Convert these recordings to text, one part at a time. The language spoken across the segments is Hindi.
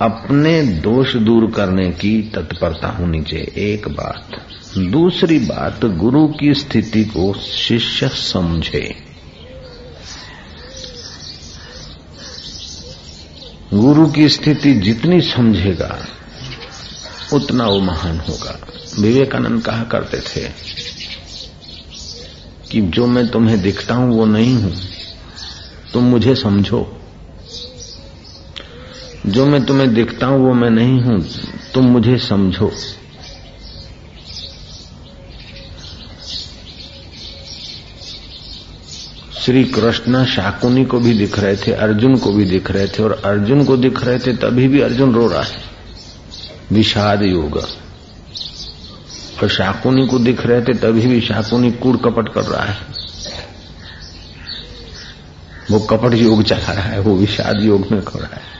अपने दोष दूर करने की तत्परता होनी चाहिए। एक बात। दूसरी बात, गुरु की स्थिति को शिष्य समझे। गुरु की स्थिति जितनी समझेगा, उतना वो महान होगा। विवेकानंद कहा करते थे कि जो मैं तुम्हें दिखता हूँ, वो नहीं हूँ। तुम मुझे समझो। जो मैं तुम्हें दिखता हूँ, वो मैं नहीं हूँ। तुम मुझे समझो। श्री कृष्ण शाकुनी को भी दिख रहे थे, अर्जुन को भी दिख रहे थे, और अर्जुन को दिख रहे थे, तभी भी अर्जुन रो रहा है। विषाद योग। और शाकुनी को दिख रहे थे, तभी भी शाकुनी कूड़ कपट कर रहा है। वो कपट योग चला रहा है, वो विषाद योग में कर रहा है।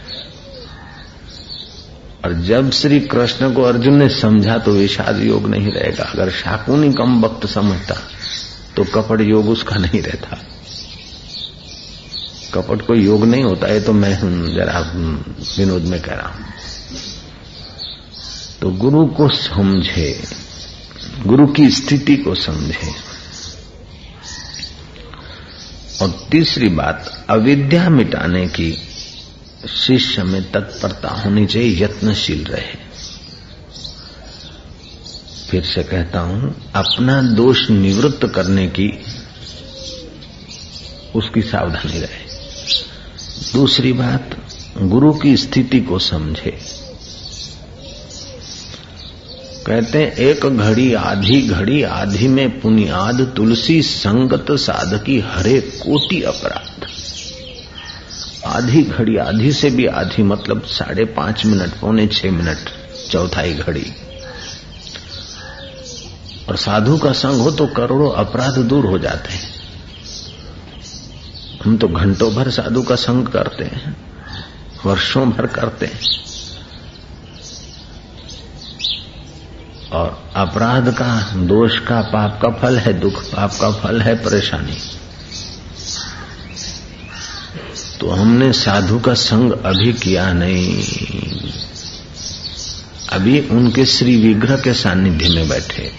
और जब श्री कृष्ण को अर्जुन ने समझा तो विषाद योग नहीं रहेगा। अगर शाकुनी कम वक्त समझता तो कपट योग उसका नहीं रहता। कपट को योग नहीं होता है तो मैं जरा विनोद में कह रहा हूँ। तो गुरु को समझे, गुरु की स्थिति को समझे। और तीसरी बात, अविद्या मिटाने की शिष्य में तत्परता होनी चाहिए, यत्नशील रहे। फिर से कहता हूँ, अपना दोष निवृत्त करने की उसकी सावधानी रहे। दूसरी बात, गुरु की स्थिति को समझे। कहते हैं, एक घड़ी आधी घड़ी आधी में पुनियाद तुलसी संगत साधकी हरे कोटि अपराध। आधी घड़ी, आधी से भी आधी मतलब साढ़े पाँच मिनट, पौने छह मिनट, चौथाई घड़ी। और साधु का संग हो तो करोड़ों अपराध दूर हो जाते हैं। हम तो घंटों भर साधु का संग करते हैं, वर्षों भर करते हैं। और अपराध का, दोष का पाप का फल है, दुख पाप का फल है, परेशानी। तो हमने साधु का संग अभी किया नहीं। अभी उनके श्री विग्रह के सानिध्य में बैठे।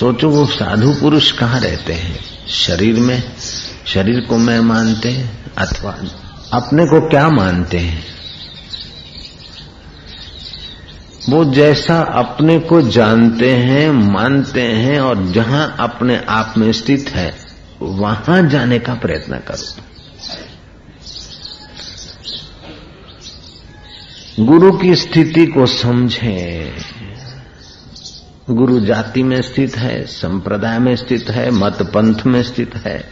सोचो वो साधु पुरुष कहाँ रहते हैं? शरीर में? शरीर को मैं मानते हैं? अथवा अपने को क्या मानते हैं? वो जैसा अपने को जानते हैं, मानते हैं और जहाँ अपने आप में स्थित है, वहाँ जाने का प्रयत्न करो। गुरु की स्थिति को समझे। गुरु जाति में स्थित है, संप्रदाय में स्थित है मत पंथ में स्थित है।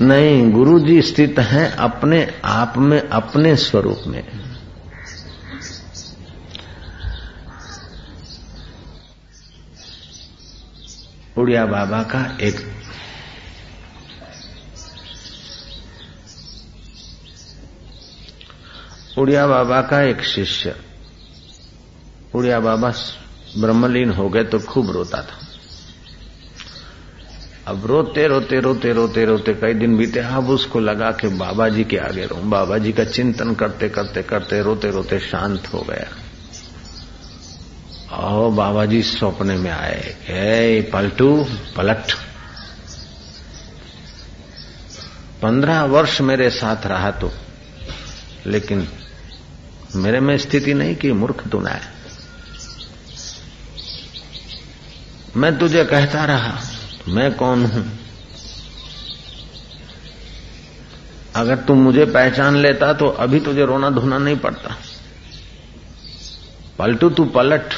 नहीं गुरु जी स्थित है अपने आप में, अपने स्वरूप में। उड़िया बाबा का एक उड़िया बाबा का एक शिष्य। उड़िया बाबा ब्रह्मलीन हो गए तो खूब रोता था। अब रोते रोते रोते रोते रोते कई दिन बीते, अब उसको लगा कि बाबा जी के आगे रो बाबा जी का चिंतन करते करते करते, रोते रोते शांत हो गया। और बाबा जी सपने में आए। हे पलटू, पलट। पंद्रह वर्ष मेरे साथ रहा तो लेकिन मेरे में स्थिति नहीं कि मूर्ख तू है। मैं तुझे कहता रहा, मैं कौन हूँ? अगर तू मुझे पहचान लेता तो अभी तुझे रोना धोना नहीं पड़ता। पलटू तू पलट।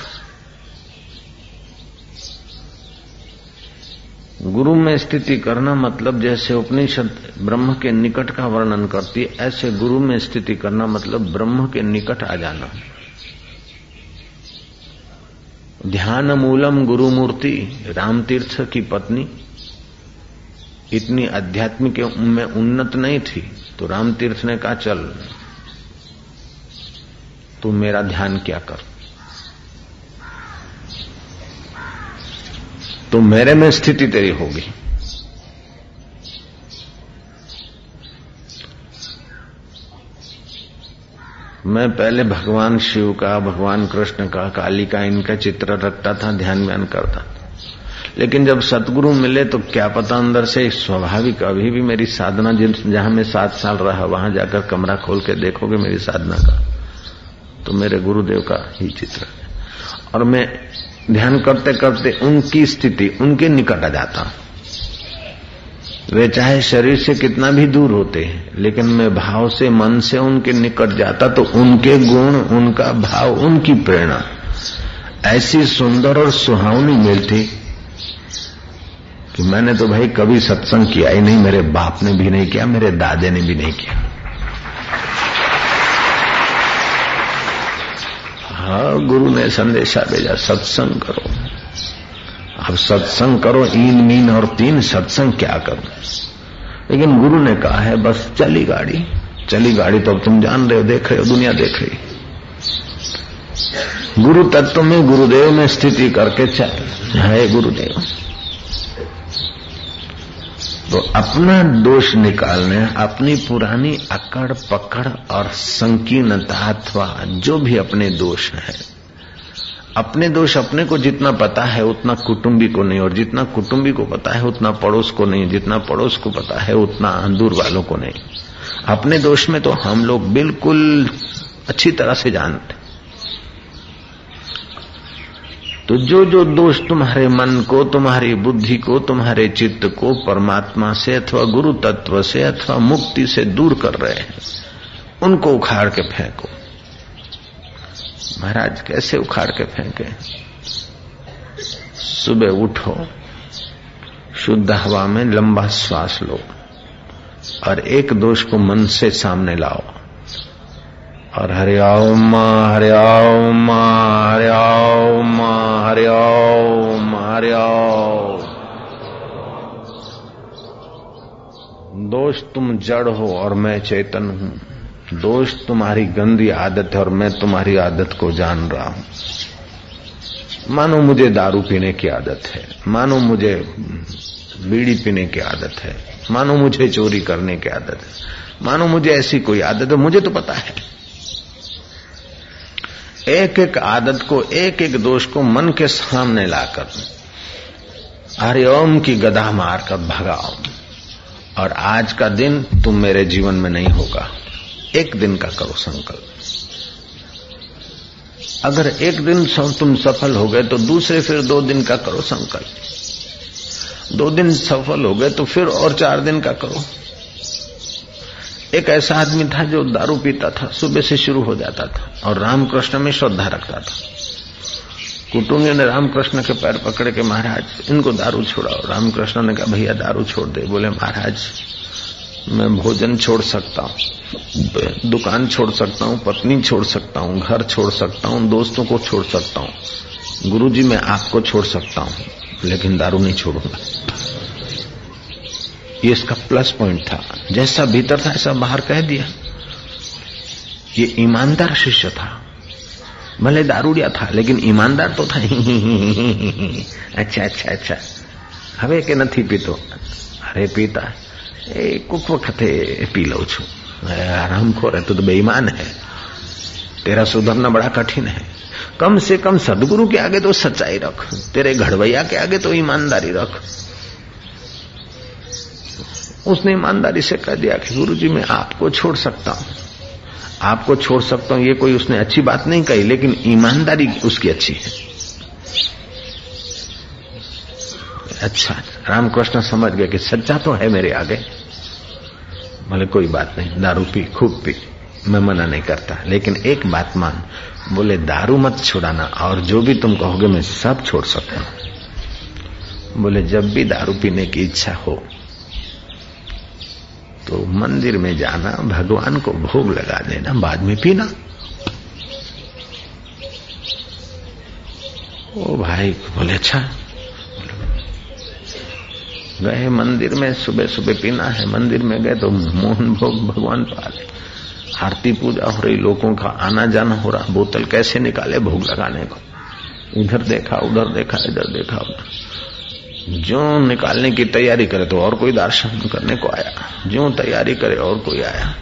गुरु में स्थिति करना मतलब जैसे उपनिषद ब्रह्म के निकट का वर्णन करती है, ऐसे गुरु में स्थिति करना मतलब ब्रह्म के निकट आ जाना। ध्यान मूलम गुरु मूर्ति राम तीर्थ की पत्नी। इतनी आध्यात्मिक में उन्नत नहीं थी तो राम तीर्थ ने कहा, चल, तू मेरा ध्यान क्या कर? तो मेरे में स्थिति तेरी होगी। मैं पहले भगवान शिव का, भगवान कृष्ण का, काली का, इनका चित्र रखता था, ध्यान व्यान करता लेकिन जब सतगुरु मिले तो क्या पता अंदर से स्वाभाविक अभी भी मेरी साधना जिन, जहाँ मैं सात साल रहा, वहाँ जाकर कमरा खोल के देखोगे मेरी साधना का। तो मेरे गुरुदेव का ही चित्र है। और मैं ध्यान करते करते उनकी स्थिति, उनके निकट आ जाता हूँ। वे चाहे शरीर से कितना भी दूर होते हैं, लेकिन मैं भाव से, मन से उनके निकट जाता तो उनके गुण, उनका भाव, उनकी प्रेरणा। ऐसी सुंदर और सुहावनी मिलती कि मैंने तो भाई कभी सत्संग किया ही नहीं, मेरे बाप ने भी नहीं किया, मेरे दादे ने भी नहीं किया। हाँ गुरु ने संदेशा भेजा, सत्संग करो। अब सत्संग करो इन मीन और तीन, सत्संग क्या करो? लेकिन गुरु ने कहा है, बस चली गाड़ी। चली गाड़ी तो अब तुम जान रहे हो, देख रहे हो, दुनिया देख रही। गुरु तत्व में, गुरुदेव में स्थिति करके चल। है गुरुदेव। तो अपना दोष निकालने, अपनी पुरानी अकड़ पकड़ और संकीर्णता अथवा जो भी अपने दोष है। अपने दोष अपने को जितना पता है, उतना कुटुंबी को नहीं, और जितना कुटुंबी को पता है, उतना पड़ोस को नहीं, जितना पड़ोस को पता है, उतना दूर वालों को नहीं। अपने दोष में तो हम लोग बिल्कुल अच्छी तरह से जानते तो जो जो दोष तुम्हारे मन को, तुम्हारी बुद्धि को, तुम्हारे चित्त को परमात्मा से अथवा गुरु तत्व से अथवा मुक्ति से दूर कर रहे हैं, उनको उखाड़ के फेंको। महाराज, कैसे उखाड़ के फेंके? सुबह उठो, शुद्ध हवा में लंबा श्वास लो और एक दोष को मन से सामने लाओ। और हरिओम हरिओम हरिओम हरिओम हरिओम दोष तुम जड़ हो और मैं चेतन हूँ। दोष तुम्हारी गंदी आदत है और मैं तुम्हारी आदत को जान रहा हूँ। मानो मुझे दारू पीने की आदत है। मानो मुझे बीड़ी पीने की आदत है। मानो मुझे चोरी करने की आदत है। मानो मुझे ऐसी कोई आदत है। मुझे तो पता है। एक एक आदत को एक एक दोष को मन के सामने लाकर, हरिओम की गदा मारकर भगाओ। और आज का दिन तुम मेरे जीवन में नहीं होगा। एक दिन का करो संकल्प। अगर एक दिन तुम सफल हो गए तो दूसरे फिर दो दिन का करो संकल्प। दो दिन सफल हो गए तो फिर और चार दिन का करो। एक ऐसा आदमी था जो दारू पीता था, सुबह से शुरू हो जाता था और रामकृष्ण में श्रद्धा रखता था। कुटुंबियों ने रामकृष्ण के पैर पकड़ के महाराज, इनको दारू छोड़ाओ। रामकृष्ण ने कहा, भैया, दारू छोड़ दे। बोले, महाराज, मैं भोजन छोड़ सकता हूँ, दुकान छोड़ सकता हूँ, पत्नी छोड़ सकता हूँ, घर छोड़ सकता हूँ, दोस्तों को छोड़ सकता हूँ गुरु जी मैं आपको छोड़ सकता हूँ, लेकिन दारू नहीं छोड़ूँगा। ये इसका प्लस पॉइंट था। जैसा भीतर था ऐसा बाहर कह दिया। ये ईमानदार शिष्य था। भले दारूडिया था लेकिन ईमानदार तो था। ही अच्छा अच्छा अच्छा। हवे के नहीं पीतो? अरे पीता। है कुछ वक्त पी लो छू। आराम खो रहे तो, तो बेईमान है। तेरा सुधरना बड़ा कठिन है। कम से कम सदगुरु के आगे तो सच्चाई रख। तेरे घड़वैया के आगे तो ईमानदारी रख। उसने ईमानदारी से कह दिया कि गुरु जी मैं आपको छोड़ सकता हूँ। आपको छोड़ सकता हूँ, ये कोई उसने अच्छी बात नहीं कही, लेकिन ईमानदारी उसकी अच्छी है। अच्छा रामकृष्ण समझ गए कि सच्चा तो है मेरे आगे। बोले, कोई बात नहीं, दारू पी, खूब पी, मैं मना नहीं करता। लेकिन एक बात मान, बोले, दारू मत छुड़ाना, और जो भी तुम कहोगे, मैं सब छोड़ सकता हूँ। बोले, जब भी दारू पीने की इच्छा हो तो मंदिर में जाना, भगवान को भोग लगा देना, बाद में पीना। ओ भाई बोले अच्छा। गए मंदिर में सुबह सुबह पीना है। मंदिर में गए तो मोहन भोग भगवान पाले। आरती पूजा हो रही, लोगों का आना जाना हो रहा। बोतल कैसे निकाले भोग लगाने को? इधर देखा, उधर देखा, इधर देखा, उधर। जो निकालने की तैयारी करे तो और कोई दर्शन करने को आया। जो तैयारी करे और कोई आया।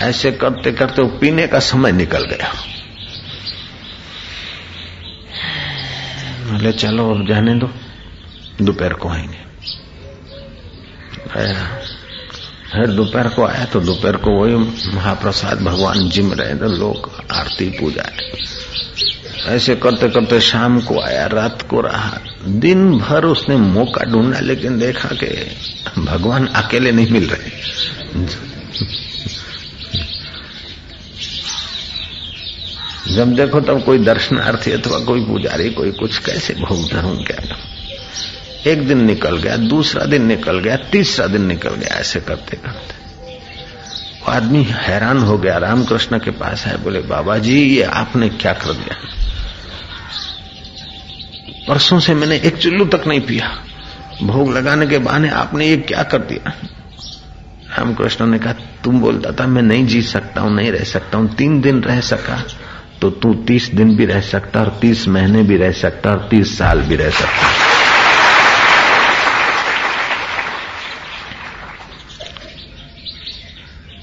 ऐसे करते करते पीने का समय निकल गया। बोले, चलो, अब जाने दो। दोपहर को आएँगे। फिर दोपहर को आया तो दोपहर को वही महाप्रसाद भगवान जिम रहे थे लोग आरती पूजा। ऐसे करते करते शाम को आया, रात को रहा। दिन भर उसने मौका ढूंढा, लेकिन देखा कि भगवान अकेले नहीं मिल रहे। जब देखो तब कोई दर्शनार्थी अथवा कोई पुजारी, कोई कुछ, कैसे भोग धरूं क्या एक दिन निकल गया, दूसरा दिन निकल गया, तीसरा दिन निकल गया, ऐसे करते करते। आदमी हैरान हो गया, रामकृष्ण के पास है बोले, बाबा जी, ये आपने क्या कर दिया? परसों से मैंने एक चुल्लू तक नहीं पिया। भोग लगाने के बहाने आपने ये क्या कर दिया? रामकृष्ण ने कहा, तुम बोलता था, मैं नहीं जी सकता हूँ, नहीं रह सकता हूँ। तीन दिन रह सका तो तू तीस दिन भी रह सकता और तीस महीने भी रह सकता और तीस साल भी रह सकता।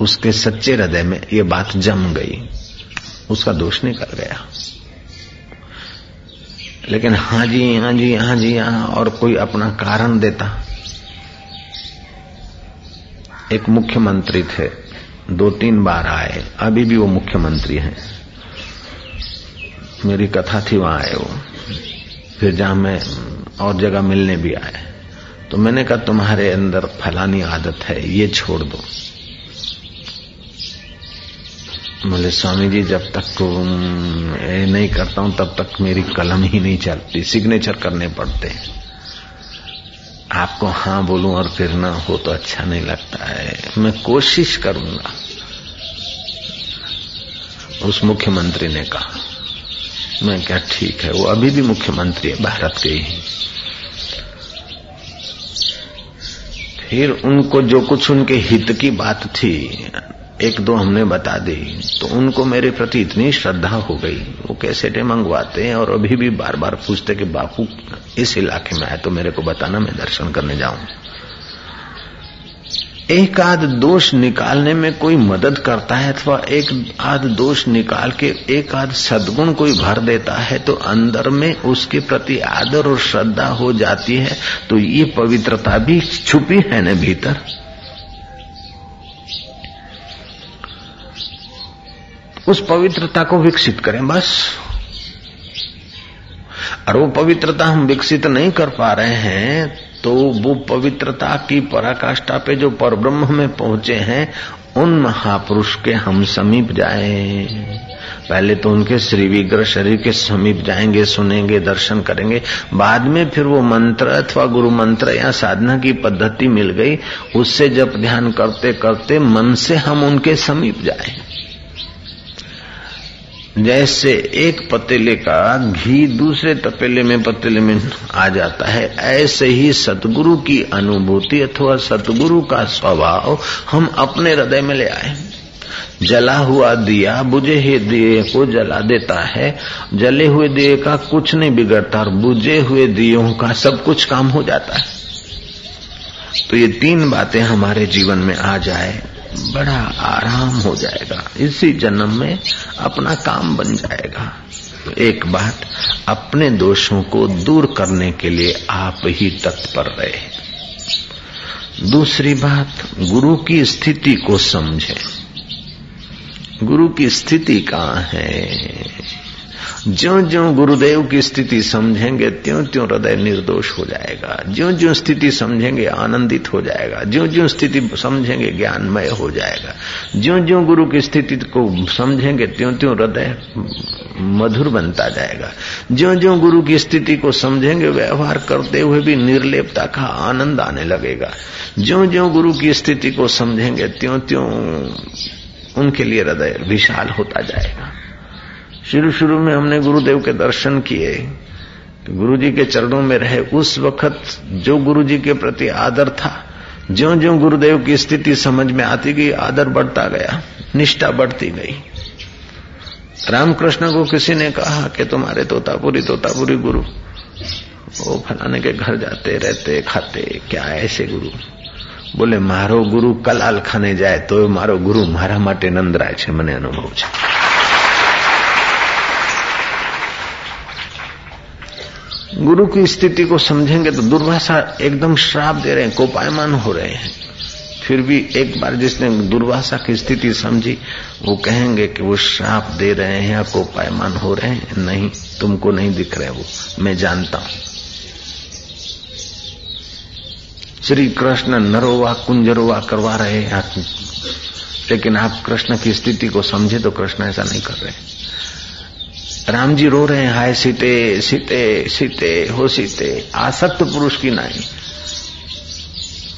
उसके सच्चे हृदय में ये बात जम गई। उसका दोष निकल गया। लेकिन हाँ जी हाँ जी हाँ जी हाँ और कोई अपना कारण देता। एक मुख्यमंत्री थे, दो तीन बार आए, अभी भी वो मुख्यमंत्री हैं। मेरी कथा थी वहाँ आए वो, फिर जहाँ मैं और जगह मिलने भी आए। तो मैंने कहा, तुम्हारे अंदर फलानी आदत है, ये छोड़ दो। बोले स्वामी जी जब तक ये नहीं करता हूँ, तब तक मेरी कलम ही नहीं चलती सिग्नेचर करने पड़ते हैं। आपको हाँ बोलूँ और फिर ना हो तो अच्छा नहीं लगता है। मैं कोशिश करूँगा। उस मुख्यमंत्री ने कहा, मैं क्या ठीक है, वो अभी भी मुख्यमंत्री है, भारत के ही। फिर उनको जो कुछ उनके हित की बात थी एक दो हमने बता दी तो उनको मेरे प्रति इतनी श्रद्धा हो गई। वो कैसेटे मंगवाते हैं और अभी भी बार बार पूछते कि, बापू, इस इलाके में आए तो मेरे को बताना, मैं दर्शन करने जाऊँ। एक आध दोष निकालने में कोई मदद करता है अथवा एक आध दोष निकाल के एक आध सदगुण कोई भर देता है तो अंदर में उसके प्रति आदर और श्रद्धा हो जाती है तो ये पवित्रता भी छुपी है न भीतर। उस पवित्रता को विकसित करें, बस। और वो पवित्रता हम विकसित नहीं कर पा रहे हैं तो वो पवित्रता की पराकाष्ठा पे जो पर ब्रह्म में पहुँचे हैं, उन महापुरुष के हम समीप जाए। पहले तो उनके श्री विग्रह शरीर के समीप जाएँगे, सुनेंगे, दर्शन करेंगे। बाद में फिर वो मंत्र अथवा गुरु मंत्र या साधना की पद्धति मिल गई, उससे जब ध्यान करते करते मन से हम उनके समीप जाए। जैसे एक पतीले का घी दूसरे तपेले में पतीले में आ जाता है, ऐसे ही सतगुरु की अनुभूति अथवा सतगुरु का स्वभाव हम अपने हृदय में ले आए। जला हुआ दिया, बुझे हुए दिए को जला देता है। जले हुए दिए का कुछ नहीं बिगड़ता और बुझे हुए दियों का सब कुछ काम हो जाता है। तो ये तीन बातें हमारे जीवन में आ जाए। बड़ा आराम हो जाएगा। इसी जन्म में अपना काम बन जाएगा। तो एक बात, अपने दोषों को दूर करने के लिए आप ही तत्पर रहे। दूसरी बात, गुरु की स्थिति को समझें। गुरु की स्थिति कहाँ है? ज्यो ज्यो गुरुदेव की स्थिति समझेंगे त्यों त्यों हृदय निर्दोष हो जाएगा। ज्यो ज्यो स्थिति समझेंगे, आनंदित हो जाएगा। ज्यो ज्यो स्थिति समझेंगे, ज्ञानमय हो जाएगा। ज्यो ज्यो गुरु की स्थिति को समझेंगे त्यों त्यों हृदय मधुर बनता जाएगा। ज्यो ज्यो गुरु की स्थिति को समझेंगे, व्यवहार करते हुए भी निर्लेपता का आनंद आने लगेगा। ज्यो ज्यो गुरु की स्थिति को समझेंगे त्यों त्यों उनके लिए हृदय विशाल होता जाएगा। शुरू शुरू में हमने गुरुदेव के दर्शन किए गुरु जी के चरणों में रहे उस वक्त जो गुरु जी के प्रति आदर था ज्यो ज्यो गुरुदेव की स्थिति समझ में आती गई आदर बढ़ता गया निष्ठा बढ़ती गई रामकृष्ण को किसी ने कहा कि तुम्हारे तोतापुरी तोतापुरी गुरु वो फलाने के घर जाते रहते खाते क्या ऐसे गुरु બોલે મારો ગુરુ કલાલ ખાને જાય તો મારો ગુરુ મારા માટે નંદરાય છે મને અનુભવ છે गुरु की स्थिति को समझेंगे तो दुर्भाषा एकदम श्राप दे रहे हैं, कोपायमान हो रहे हैं। फिर भी एक बार जिसने दुर्भाषा की स्थिति समझी, वो कहेंगे कि वो श्राप दे रहे हैं या कोपायमान हो रहे हैं। नहीं, तुमको नहीं दिख रहे वो, मैं जानता हूँ। श्री कृष्ण नरोवा, कुंजरोवा करवा रहे हैं। लेकिन आप कृष्ण की स्थिति को समझे तो कृष्ण ऐसा नहीं कर रहे। राम जी रो रहे हैं, हाय सीते सीते सीते, हो सीते, आसक्त पुरुष की नाई।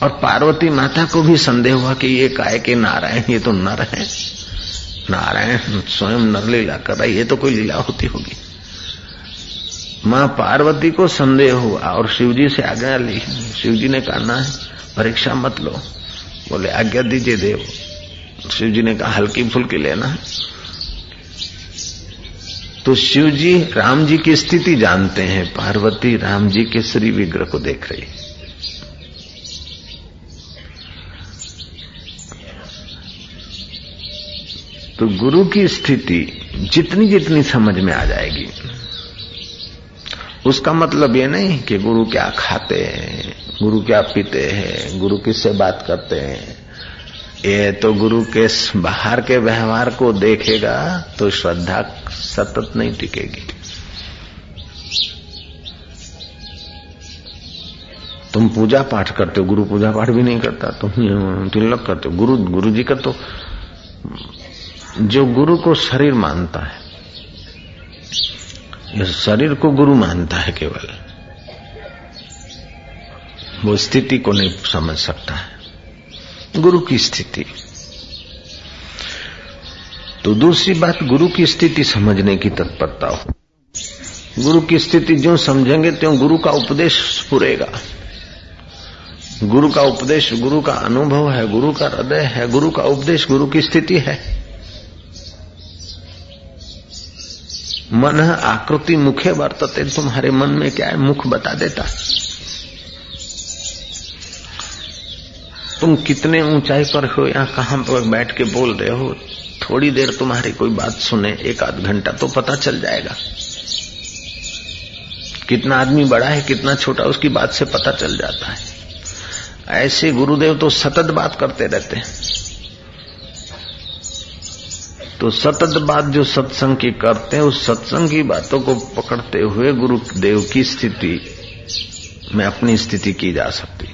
और पार्वती माता को भी संदेह हुआ कि ये काय के नारायण, ये तो नर है नारायण स्वयं नर लीला कर रहा है, ये तो कोई लीला होती होगी। माँ पार्वती को संदेह हुआ और शिवजी से आज्ञा ली। शिवजी ने कहा, ना, परीक्षा मत लो। बोले, आज्ञा दीजिए देव। शिवजी ने कहा हल्की फुल्की लेना है। तो शिव जी राम जी की स्थिति जानते हैं। पार्वती राम जी के श्री विग्रह को देख रही तो गुरु की स्थिति जितनी जितनी समझ में आ जाएगी, उसका मतलब ये नहीं कि गुरु क्या खाते हैं, गुरु क्या पीते हैं, गुरु किससे बात करते हैं। ये तो गुरु के बाहर के व्यवहार को देखेगा तो श्रद्धा सतत नहीं टिकेगी। तुम पूजा पाठ करते हो, गुरु पूजा पाठ भी नहीं करता, तुम तिलक करते हो। गुरु गुरु जी का तो जो गुरु को शरीर मानता है शरीर को गुरु मानता है केवल। वो स्थिति को नहीं समझ सकता है। गुरु की स्थिति। तो दूसरी बात, गुरु की स्थिति समझने की तत्परता हो। गुरु की स्थिति जो समझेंगे, त्यों गुरु का उपदेश पुरेगा। गुरु का उपदेश, गुरु का अनुभव है, गुरु का हृदय है, गुरु का उपदेश, गुरु की स्थिति है। मन आकृति मुखे वर्तते तुम्हारे मन में क्या है? मुख बता देता। तुम कितने ऊंचाई पर हो या कहाँ पर बैठ के बोल रहे हो? थोड़ी देर तुम्हारी कोई बात सुने, एक आध घंटा तो पता चल जाएगा। कितना आदमी बड़ा है, कितना छोटा, उसकी बात से पता चल जाता है। ऐसे गुरुदेव तो सतत बात करते रहते हैं। तो सतत बात जो सत्संग की करते हैं, उस सत्संग की बातों को पकड़ते हुए गुरुदेव की स्थिति में अपनी स्थिति की जा सकती।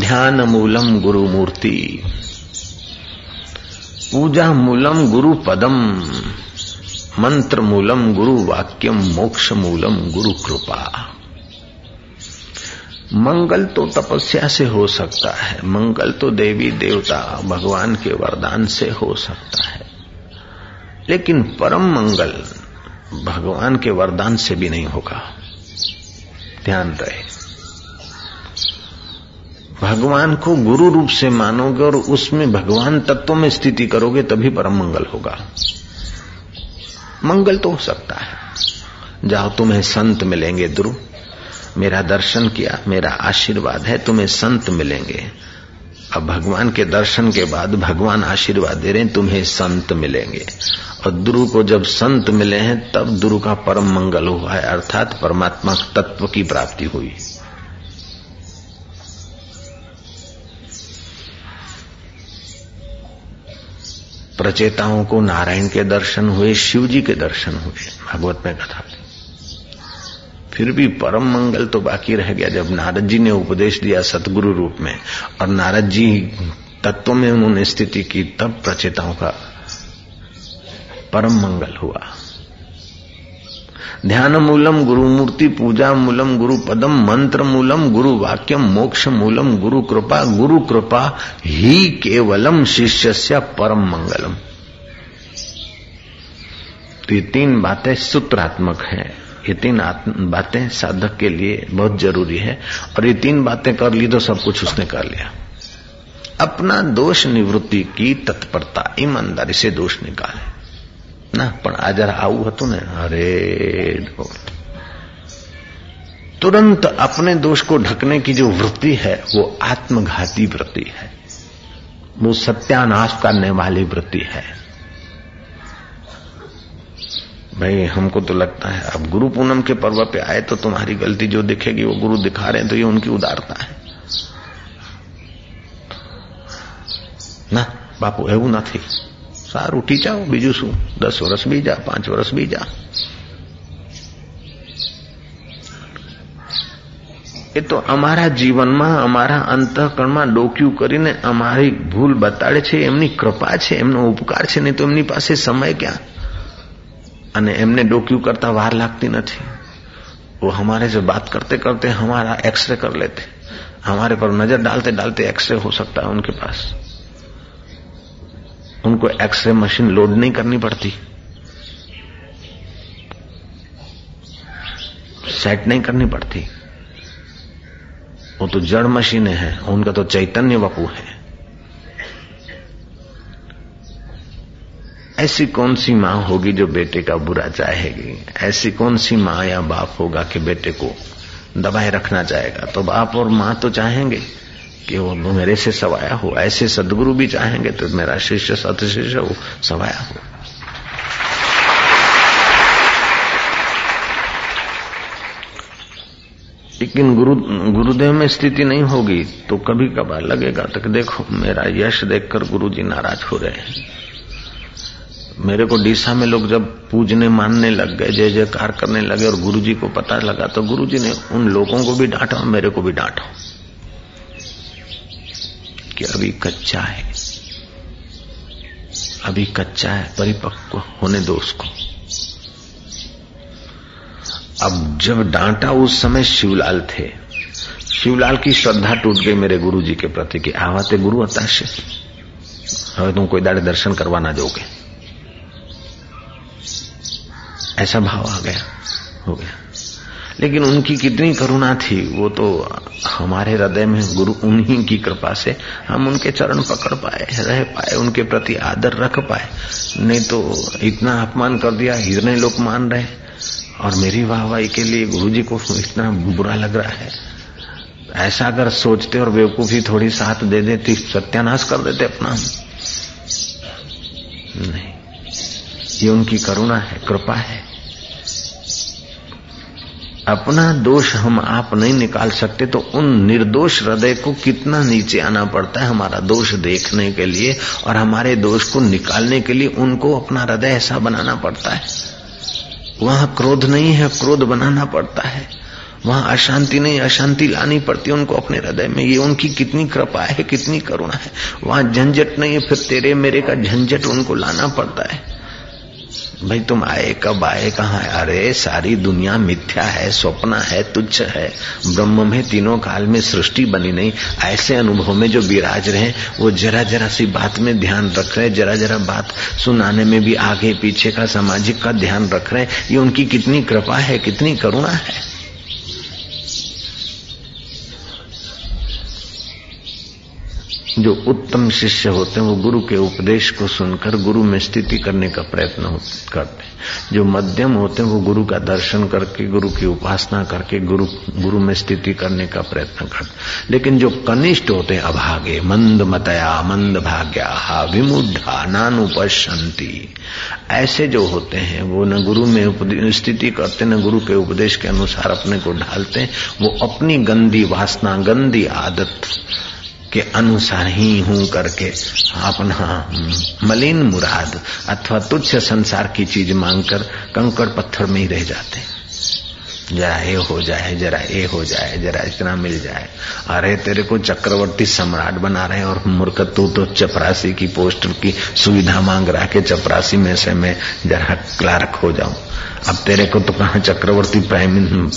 ध्यान मूलम गुरु मूर्ति पूजा मूलम गुरु पदम, मंत्र मूलम गुरु वाक्यम, मोक्ष मूलम गुरु कृपा। मंगल तो तपस्या से हो सकता है, मंगल तो देवी देवता भगवान के वरदान से हो सकता है। लेकिन परम मंगल भगवान के वरदान से भी नहीं होगा। ध्यान रहे। भगवान को गुरु रूप से मानोगे और उसमें भगवान तत्व में स्थिति करोगे, तभी परम मंगल होगा। मंगल तो हो सकता है। जाओ, तुम्हें संत मिलेंगे ध्रुव मेरा दर्शन किया, मेरा आशीर्वाद है, तुम्हें संत मिलेंगे। अब भगवान के दर्शन के बाद भगवान आशीर्वाद दे रहे हैं, तुम्हें संत मिलेंगे। और ध्रुव को जब संत मिले हैं, तब ध्रुव का परम मंगल हुआ है, अर्थात परमात्मा तत्व की प्राप्ति हुई। प्रचेताओं को नारायण के दर्शन हुए, शिव जी के दर्शन हुए, भागवत में कथा फिर भी परम मंगल तो बाकी रह गया, जब नारद जी ने उपदेश दिया सतगुरु रूप में, और नारद जी तत्व में उन्होंने स्थिति की, तब प्रचेताओं का परम मंगल हुआ। ध्यान मूलम गुरु मूर्ति पूजा मूलम गुरु पदम मंत्र मूलम गुरु वाक्यम मोक्ष मूलम गुरु कृपा गुरु कृपा ही केवलम शिष्य परम मंगलम। तो ये तीन बातें सूत्रात्मक है। ये तीन बातें साधक के लिए बहुत ज़रूरी है। और ये तीन बातें कर ली तो सब कुछ उसने कर लिया। अपना दोष निवृत्ति की तत्परता, ईमानदारी से दोष निकाले। ના પણ આ જરા આવું હતું ને અરે तुरंत अपने दोष को ढकने की जो वृत्ति है वो आत्मघाती वृत्ति है वो सत्यानाश करने वाली वृत्ति है भाई हमको तो लगता है अब गुरु पूनम के पर्व पे आए तो तुम्हारी गलती जो दिखेगी वो गुरु दिखा रहे हैं तो ये उनकी उदारता है ना બાપુ એવું નથી સારું ઉઠી જાઓ બીજું શું દસ વર્ષ બીજા પાંચ વર્ષ બીજા એ તો અમારા જીવનમાં અમારા અંતઃકરણમાં ડોક્યું કરીને અમારી ભૂલ બતાડે છે એમની કૃપા છે એમનો ઉપકાર છે નહીં તો એમની પાસે સમય ક્યાં અને એમને ડોક્યું करता वार लगती नहीं वो हमारे से बात करते करते हमारा एक्सरे कर लेते हमारे पर नजर डालते डालते एक्सरे हो सकता है उनके पास उनको एक्सरे मशीन लोड नहीं करनी पड़ती। सेट नहीं करनी पड़ती। वो तो जड़ मशीनें हैं, उनका तो चैतन्य वपू है। ऐसी कौन सी माँ होगी जो बेटे का बुरा चाहेगी? ऐसी कौन सी माँ या बाप होगा कि बेटे को दबाए रखना चाहेगा? तो बाप और माँ तो चाहेंगे। कि वो मेरे से सवाया हो। ऐसे सदगुरु भी चाहेंगे तो मेरा शिष्य सत शिष्य हो सवाया हो। लेकिन गुरु, गुरुदेव में स्थिति नहीं होगी तो कभी कभार लगेगा। तो देखो, मेरा यश देखकर गुरु जी नाराज़ हो रहे हैं। मेरे को डीसा में लोग जब पूजने मानने लग गए, जय जयकार करने लगे और गुरु जी को पता लगा तो गुरु जी ने उन लोगों को भी डांटा मेरे को भी डांटा। कि अभी कच्चा है अभी कच्चा है परिपक्व होने दो उसको अब जब डांटा उस समय शिवलाल थे शिवलाल की श्रद्धा टूट गई मेरे गुरु जी के प्रति कि आवाते गुरु हताश હવે તું કોઈ દાડે દર્શન કરવા ના જોગે ऐसा भाव आ गया हो गया लेकिन उनकी कितनी करुणा थी, वो तो हमारे हृदय में गुरु उन्हीं की कृपा से हम उनके चरण पकड़ पाए, रह पाए, उनके प्रति आदर रख पाए। नहीं तो इतना अपमान कर दिया हिरने लोग मान रहे और मेरी वाहवाही के लिए गुरु जी को इतना बुरा लग रहा है। ऐसा अगर सोचते और बेवकूफ़ी थोड़ी साथ दे देती, सत्यानाश कर देते अपना नहीं, ये उनकी करुणा है, कृपा है। अपना दोष हम आप नहीं निकाल सकते तो उन निर्दोष हृदय को कितना नीचे आना पड़ता है हमारा दोष देखने के लिए और हमारे दोष को निकालने के लिए उनको अपना हृदय ऐसा बनाना पड़ता है। वहाँ क्रोध नहीं है, क्रोध बनाना पड़ता है। वहाँ अशांति नहीं, अशांति लानी पड़ती उनको अपने हृदय में। ये उनकी कितनी कृपा है, कितनी करुणा है। वहाँ झंझट नहीं है, फिर तेरे मेरे का झंझट उनको लाना पड़ता है। भाई, तुम आए, कब आए, कहा अरे, सारी दुनिया मिथ्या है, स्वप्न है, तुच्छ है। ब्रह्म में तीनों काल में सृष्टि बनी नहीं। ऐसे अनुभव में जो विराज रहे, वो जरा जरा सी बात में ध्यान रख रहे, जरा जरा बात सुनाने में भी आगे पीछे का, सामाजिक का ध्यान रख रहे। ये उनकी कितनी कृपा है, कितनी करुणा है। जो उत्तम शिष्य होते हैं, वो गुरु के उपदेश को सुनकर गुरु में स्थिति करने का प्रयत्न करते हैं। जो मध्यम होते हैं, वो गुरु का दर्शन करके, गुरु की उपासना करके, गुरु गुरु में स्थिति करने का प्रयत्न करते लेकिन जो कनिष्ठ होते हैं, अभागे, मंद मतया, मंद भाग्या विमुढ़ा नानुपशांति ऐसे जो होते हैं, वो न गुरु में स्थिति करते, न गुरु के उपदेश के अनुसार अपने को ढालते हैं। वो अपनी गंदी वासना गंदी आदत के अनुसार ही हूँ करके अपना मलिन मुराद अथवा तुच्छ संसार की चीज़ मांगकर कंकड़ पत्थर में ही रह जाते जरा ये हो जाए, जरा ये हो जाए, जरा इतना मिल जाए। अरे, तेरे को चक्रवर्ती सम्राट बना रहे और मूर्ख तू तो चपरासी की पोस्ट की सुविधा मांग रहा है कि चपरासी में से मैं जरा क्लार्क हो जाऊँ। अब तेरे को तो कहा चक्रवर्ती प्राइम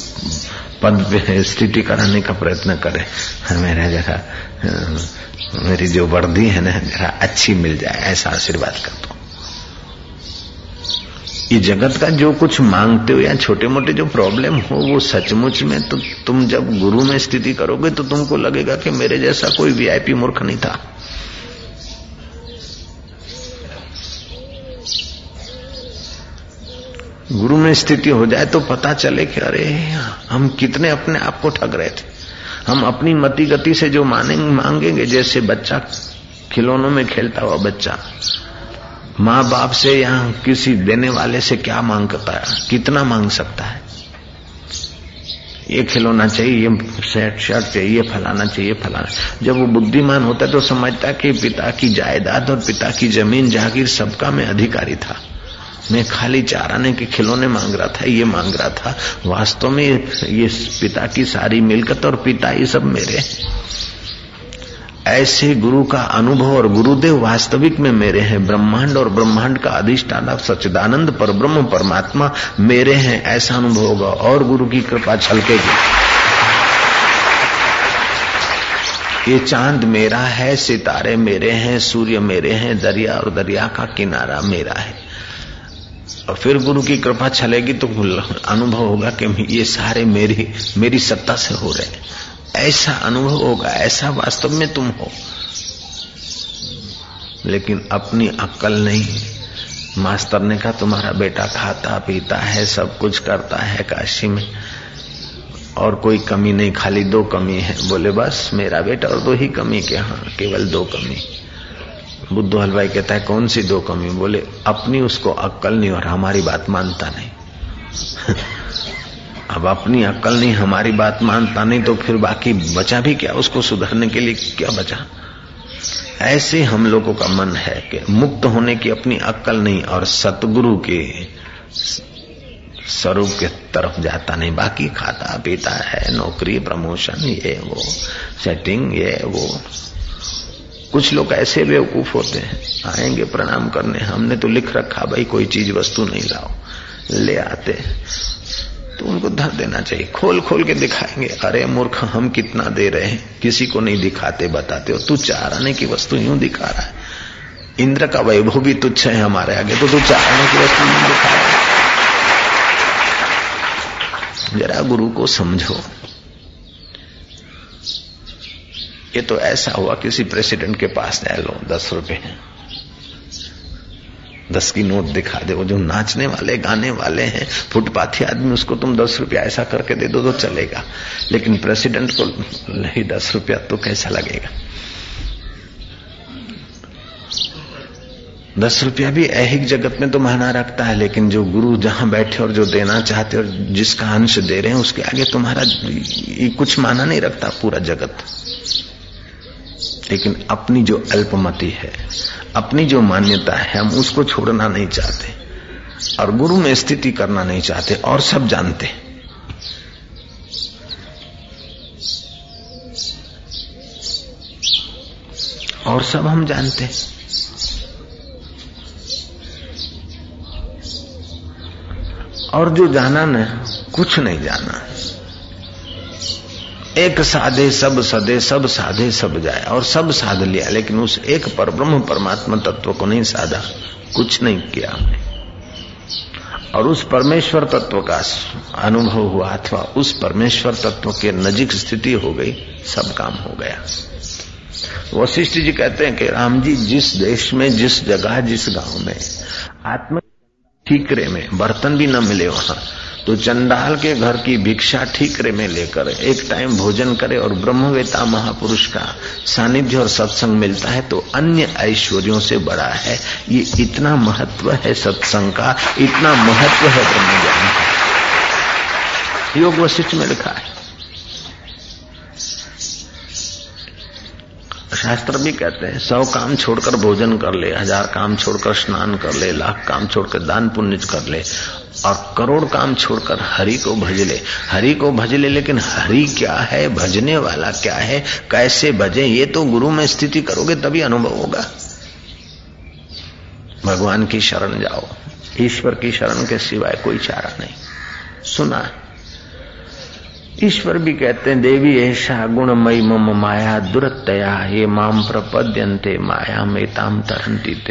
पद पे स्थिति कराने का प्रयत्न करे। मेरा जरा मेरी जो वर्दी है ना, जरा अच्छी मिल जाए, ऐसा आशीर्वाद कर दो। ये जगत का जो कुछ मांगते हो या छोटे मोटे जो प्रॉब्लम हो, वो सचमुच में तो तुम जब गुरु में स्थिति करोगे तो तुमको लगेगा कि मेरे जैसा कोई वीआईपी मूर्ख नहीं था। गुरु में स्थिति हो जाए तो पता चले कि अरे, हम कितने अपने आप को ठग रहे थे। हम अपनी मति गति से जो मानेंगे, मांगेंगे, जैसे बच्चा खिलौनों में खेलता हुआ बच्चा। माँ बाप से या किसी देने वाले से क्या मांग करता है? कितना मांग सकता है? ये खिलौना चाहिए, ये शर्ट शर्ट चाहिए, ये फलाना चाहिए, फलाना। जब वो बुद्धिमान होता है तो समझता कि पिता की जायदाद और पिता की ज़मीन जागीर सबका मैं अधिकारी था। मैं खाली चाराने के खिलौने मांग रहा था, ये मांग रहा था। वास्तव में ये पिता की सारी मिलकत और पिता ये सब मेरे। ऐसे गुरु का अनुभव और गुरुदेव वास्तविक में मेरे हैं। ब्रह्मांड और ब्रह्मांड का अधिष्ठान सच्चिदानंद पर ब्रह्म परमात्मा मेरे हैं, ऐसा अनुभव होगा। और गुरु की कृपा छलकेगी। ये चाँद मेरा है, सितारे मेरे हैं, सूर्य मेरे हैं, दरिया और दरिया का किनारा मेरा है। और फिर गुरु की कृपा छलेगी तो अनुभव होगा कि ये सारे मेरी मेरी सत्ता से हो रहे ऐसा अनुभव होगा, ऐसा वास्तव में तुम हो। लेकिन अपनी अक्ल नहीं। मास्टर ने कहा, तुम्हारा बेटा खाता, पीता है, सब कुछ करता है काशी में। और कोई कमी नहीं, खाली दो कमी है। बोले, बस मेरा बेटा और दो ही कमी के हाँ केवल दो कमी। बुद्धू हलवाई कहता है, कौन सी दो कमी बोले, अपनी उसको अक्कल नहीं और हमारी बात मानता नहीं। अब अपनी अक्ल नहीं, हमारी बात मानता नहीं तो फिर बाकी बचा भी क्या? उसको सुधरने के लिए क्या बचा? ऐसे हम लोगों का मन है कि मुक्त होने की अपनी अक्ल नहीं और सतगुरु के स्वरूप के तरफ़ जाता नहीं। बाकी खाता पीता है, नौकरी, प्रमोशन, ये वो सेटिंग ये वो। कुछ लोग ऐसे बेवकूफ़ होते हैं। आएँगे प्रणाम करने। हमने तो लिख रखा, भाई, कोई चीज़ वस्तु नहीं लाओ। ले आते तो उनको धर देना चाहिए। खोल खोल के दिखाएँगे। अरे मूर्ख, हम कितना दे रहे हैं। किसी को नहीं दिखाते, बताते हो। तू चाराने की वस्तु यूँ दिखा रहा है। इंद्र का वैभव भी तुच्छ है हमारे आगे। तो तू चाराने की वस्तु यूँ दिखा रहा है। जरा गुरु को समझो। ये तो ऐसा हुआ किसी प्रेसिडेंट के पास जाए लो, दस रुपए। दस की नोट दिखा दे, वो जो नाचने वाले, गाने वाले हैं, फुटपाथी आदमी, उसको तुम दस रुपया ऐसा करके दे दो तो चलेगा। लेकिन प्रेसिडेंट को नहीं, दस रुपया तो कैसा लगेगा? दस रुपया भी ऐहिक जगत में तो माना रखता है, लेकिन जो गुरु जहाँ बैठे और जो देना चाहते और जिसका अंश दे रहे हैं, उसके आगे तुम्हारा कुछ माना नहीं रखता पूरा जगत। लेकिन अपनी जो अल्पमति है, अपनी जो मान्यता है, हम उसको छोड़ना नहीं चाहते। और गुरु में स्थिति करना नहीं चाहते, और सब जानते और सब हम जानते और जो जाना न, कुछ नहीं जाना। एक साधे सब सदे, सब साधे सब जाए। और सब साध लिया, लेकिन उस एक पर ब्रह्म परमात्मा तत्व को नहीं साधा, कुछ नहीं किया हमने। और उस परमेश्वर तत्व का अनुभव हुआ, अथवा उस परमेश्वर तत्व के नजीक स्थिति हो गई, सब काम हो गया। वशिष्ठ जी कहते हैं कि राम जी, जिस देश में, जिस जगह, जिस गाँव में, आत्म ठीकरे में, बर्तन भी न मिले वहाँ। तो चंडाल के घर की भिक्षा ठीकरे में लेकर एक टाइम भोजन करे और ब्रह्मवेता महापुरुष का सानिध्य और सत्संग मिलता है तो अन्य ऐश्वर्यों से बड़ा है। ये इतना महत्व है सत्संग का, इतना महत्व है ब्रह्म ज्ञान का। योग वशिष्ठ में लिखा है। शास्त्र भी कहते हैं, सौ काम छोड़कर भोजन कर ले, हज़ार काम छोड़कर स्नान कर ले, लाख काम छोड़कर दान पुण्य कर ले, और करोड़ काम छोड़कर हरि को भज ले। हरि को भज ले, लेकिन हरि क्या है, भजने वाला क्या है, कैसे भजे, ये तो गुरु में स्थिति करोगे तभी अनुभव होगा। भगवान की शरण जाओ, ईश्वर की शरण के सिवाय कोई चारा नहीं। सुना ईश्वर भी कहते हैं, देवी ऐसा गुणमयी मम माया दुरतया ये माम प्रपद्यंते माया में ताम तरंती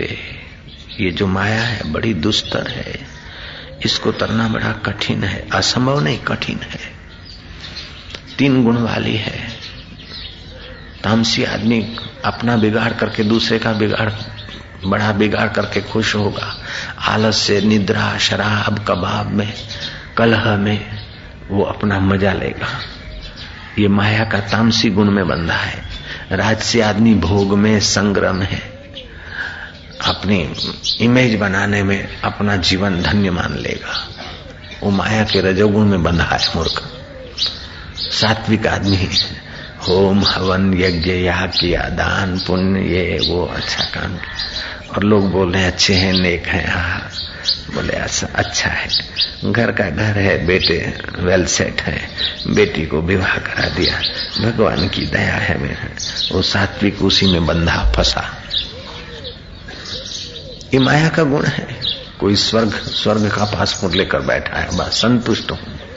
ये जो माया है, बड़ी दुस्तर है। इसको तरना बड़ा कठिन है, असंभव नहीं, कठिन है। तीन गुण वाली है। तामसी आदमी अपना बिगाड़ करके, दूसरे का बिगाड़, बड़ा बिगाड़ करके खुश होगा। आलस से, निद्रा, शराब, कबाब में, कलह में वो अपना मज़ा लेगा। ये माया का तामसी गुण में बंधा है। राजसी आदमी भोग में संग्रम है। अपनी इमेज बनाने में अपना जीवन धन्य मान लेगा। वो माया के रजोगुण में बंधा है, मूर्ख। सात्विक आदमी होम हवन यज्ञ या किया दान, पुण्य, ये, वो अच्छा काम। और लोग बोल रहे हैं, अच्छे हैं, नेक हैं हाँ। बोले ऐसा अच्छा है। घर का घर है, बेटे वेल सेट है। बेटी को विवाह करा दिया। भगवान की दया है मेरा। वो सात्विक उसी में बंधा फंसा। ये माया का गुण है। कोई स्वर्ग स्वर्ग का पासपोर्ट लेकर बैठा है। बस संतुष्ट हूँ।